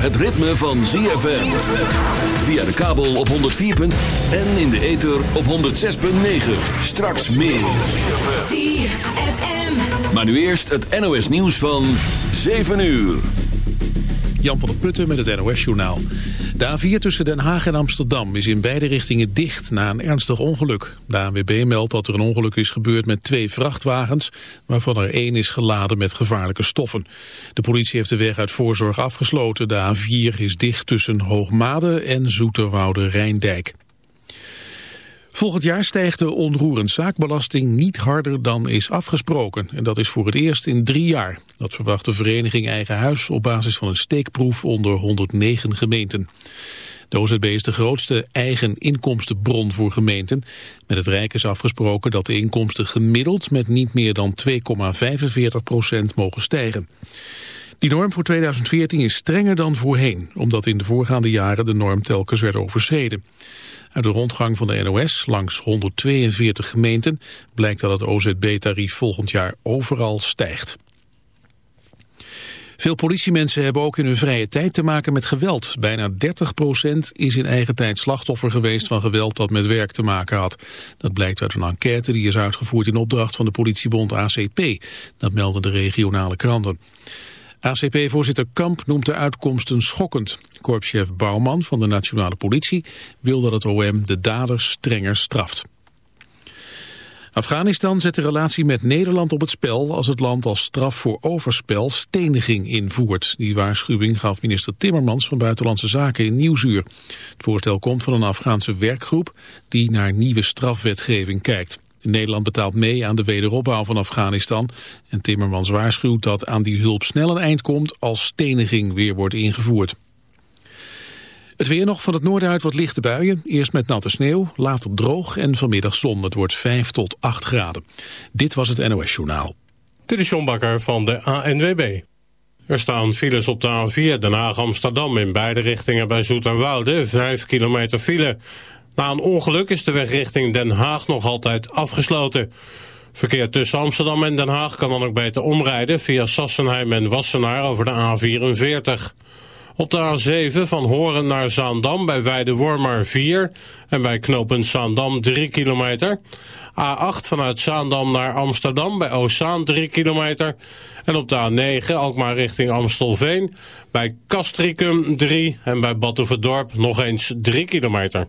het ritme van ZFM. Via de kabel op 104.0 en in de ether op 106.9. Straks meer. ZFM. Maar nu eerst het NOS nieuws van 7 uur. Jan van der Putten met het NOS-journaal. De A4 tussen Den Haag en Amsterdam is in beide richtingen dicht na een ernstig ongeluk. De ANWB meldt dat er een ongeluk is gebeurd met twee vrachtwagens... waarvan er één is geladen met gevaarlijke stoffen. De politie heeft de weg uit voorzorg afgesloten. De A4 is dicht tussen Hoogmade en Zoeterwoude-Rijndijk. Volgend jaar stijgt de onroerend zaakbelasting niet harder dan is afgesproken. En dat is voor het eerst in drie jaar. Dat verwacht de vereniging Eigen Huis op basis van een steekproef onder 109 gemeenten. De OZB is de grootste eigen inkomstenbron voor gemeenten. Met het Rijk is afgesproken dat de inkomsten gemiddeld met niet meer dan 2,45 procent mogen stijgen. Die norm voor 2014 is strenger dan voorheen, omdat in de voorgaande jaren de norm telkens werd overschreden. Uit de rondgang van de NOS langs 142 gemeenten blijkt dat het OZB-tarief volgend jaar overal stijgt. Veel politiemensen hebben ook in hun vrije tijd te maken met geweld. Bijna 30% is in eigen tijd slachtoffer geweest van geweld dat met werk te maken had. Dat blijkt uit een enquête die is uitgevoerd in opdracht van de politiebond ACP. Dat melden de regionale kranten. ACP-voorzitter Kamp noemt de uitkomsten schokkend. Korpschef Bouwman van de Nationale Politie wil dat het OM de daders strenger straft. Afghanistan zet de relatie met Nederland op het spel als het land als straf voor overspel steniging invoert. Die waarschuwing gaf minister Timmermans van Buitenlandse Zaken in Nieuwsuur. Het voorstel komt van een Afghaanse werkgroep die naar nieuwe strafwetgeving kijkt. Nederland betaalt mee aan de wederopbouw van Afghanistan. En Timmermans waarschuwt dat aan die hulp snel een eind komt als steniging weer wordt ingevoerd. Het weer nog van het noorden uit wat lichte buien. Eerst met natte sneeuw, later droog en vanmiddag zon. Het wordt 5 tot 8 graden. Dit was het NOS Journaal. Dit is John Bakker van de ANWB. Er staan files op de A4 Den Haag-Amsterdam in beide richtingen bij Zoeterwoude. 5 kilometer file. Na een ongeluk is de weg richting Den Haag nog altijd afgesloten. Verkeer tussen Amsterdam en Den Haag kan dan ook beter omrijden... via Sassenheim en Wassenaar over de A44. Op de A7 van Horen naar Zaandam bij Weide-Wormer 4... en bij knooppunt Zaandam 3 kilometer. A8 vanuit Zaandam naar Amsterdam bij Oostzaan 3 kilometer. En op de A9 ook maar richting Amstelveen... bij Castricum 3 en bij Batuverdorp nog eens 3 kilometer.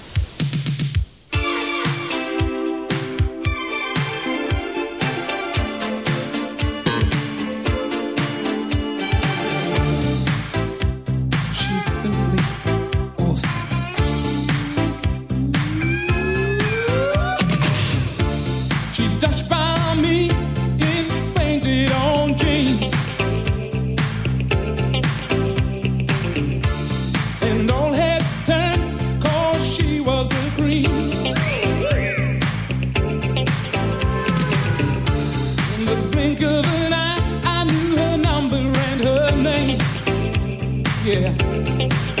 yeah.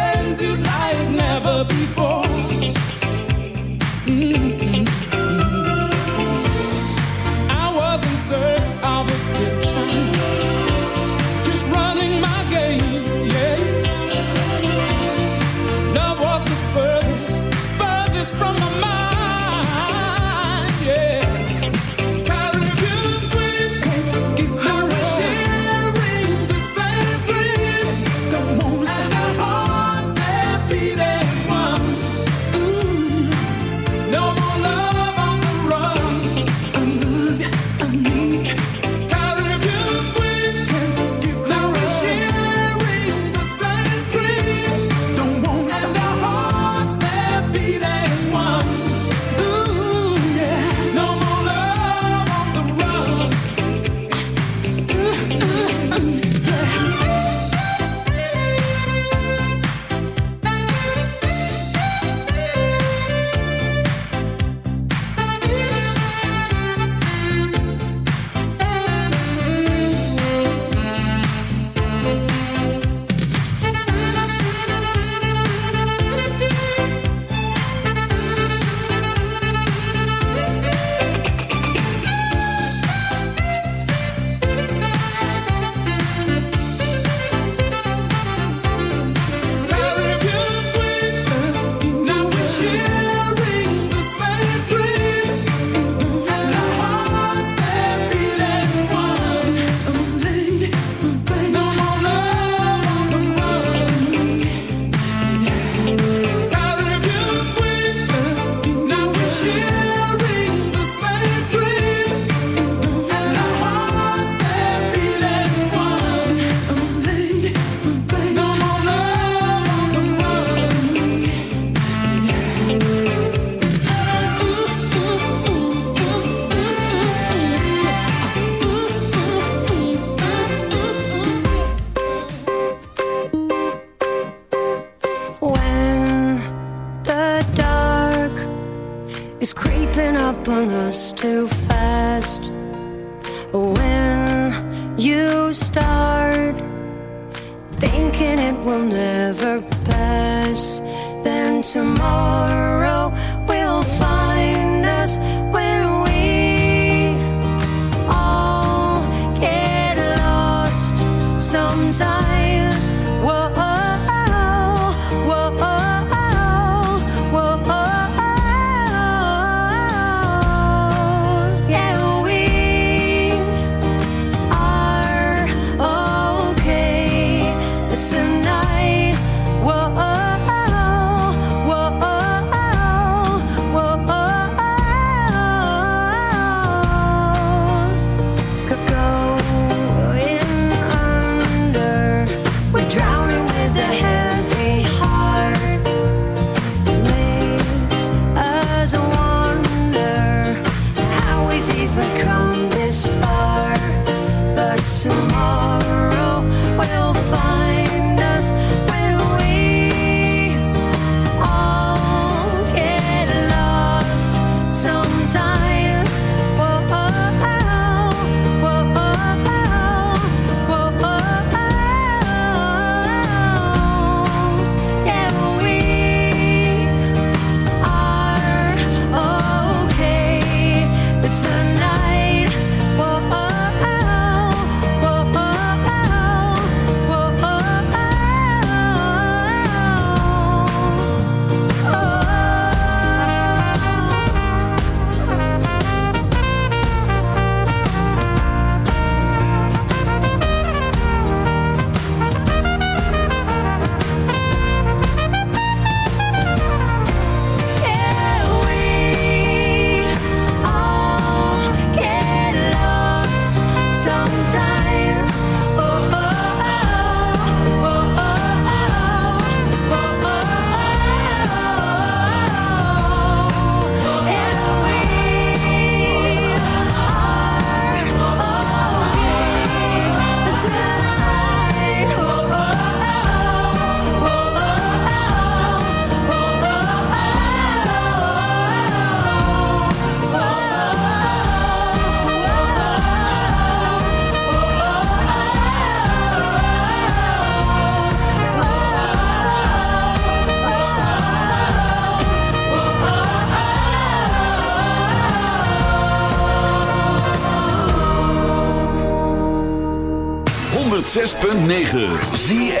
106.9 Zie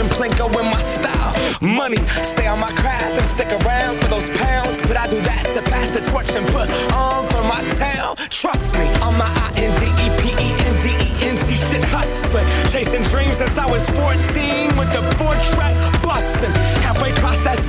And Plinko in my style. Money, stay on my craft and stick around for those pounds. But I do that to pass the torch and put on for my town. Trust me, on my I-N-D-E-P-E-N-D-E-N-T shit hustling. Chasing dreams since I was 14 with the four track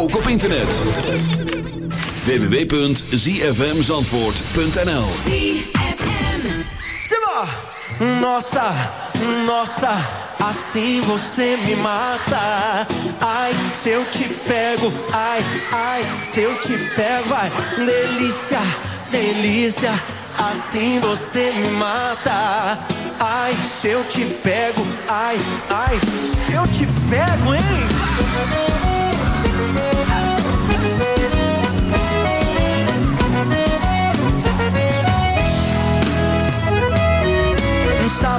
Ook op internet. www.zfmzandvoort.nl! Nossa, nossa, assim você me mata. Ai, se eu te pego, ai, ai, se eu te pego, ai, delícia, delícia, assim você me mata. Ai, se eu te pego, ai, ai, se eu te pego, hein?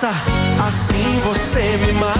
Nossa, assim você me mata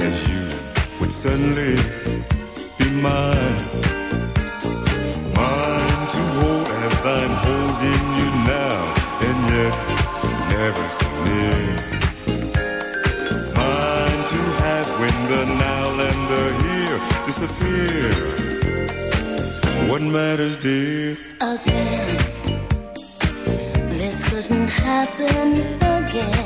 as you would suddenly be mine. Mine to hold as I'm holding you now, and yet never so near. Mine to have when the now and the here disappear. What matters, dear? Again. This couldn't happen again.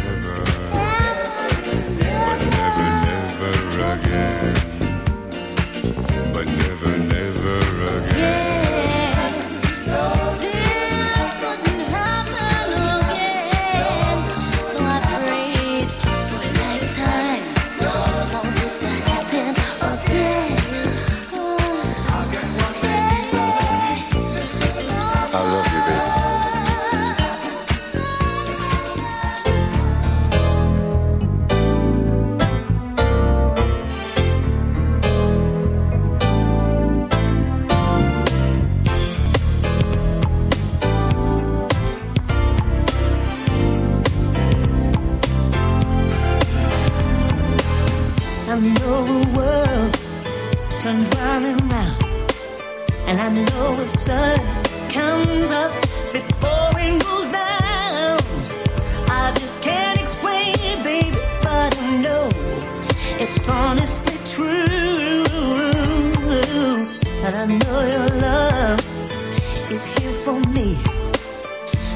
But I know your love is here for me.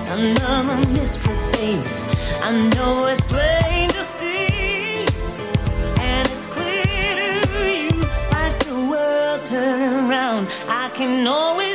I'm not a mystery, babe. I know it's plain to see, and it's clear to you. Like the world turning around, I can always.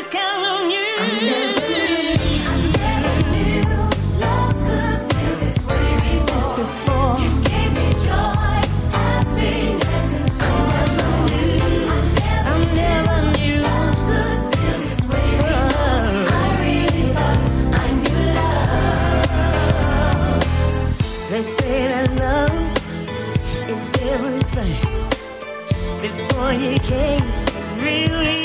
before you came. Really.